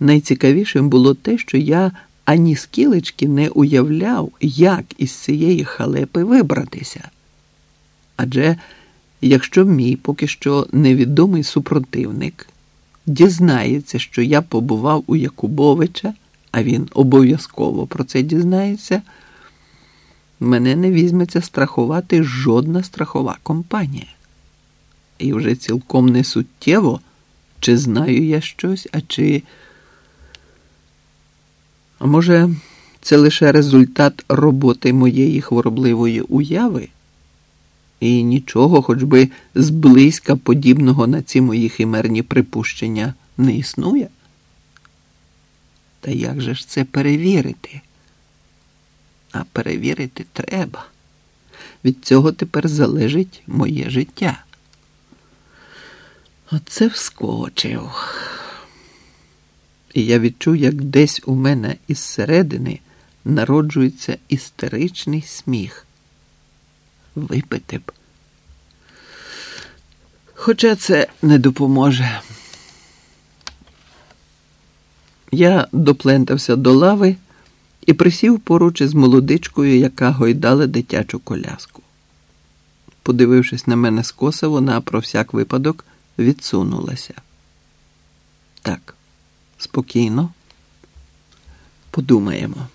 найцікавішим було те, що я ані скілечки не уявляв, як із цієї халепи вибратися. Адже якщо мій поки що невідомий супротивник дізнається, що я побував у Якубовича, а він обов'язково про це дізнається, мене не візьметься страхувати жодна страхова компанія. І вже цілком не суттєво, чи знаю я щось, а чи. А може, це лише результат роботи моєї хворобливої уяви? І нічого, хоч би зблизька подібного на ці мої химерні припущення не існує? Та як же ж це перевірити? А перевірити треба. Від цього тепер залежить моє життя. Оце вскочив. І я відчув, як десь у мене із середини народжується істеричний сміх. Випити б. Хоча це не допоможе. Я доплентався до лави і присів поруч із молодичкою, яка гойдала дитячу коляску. Подивившись на мене скоса, вона про всяк випадок відсунулася. Так, спокійно, подумаємо.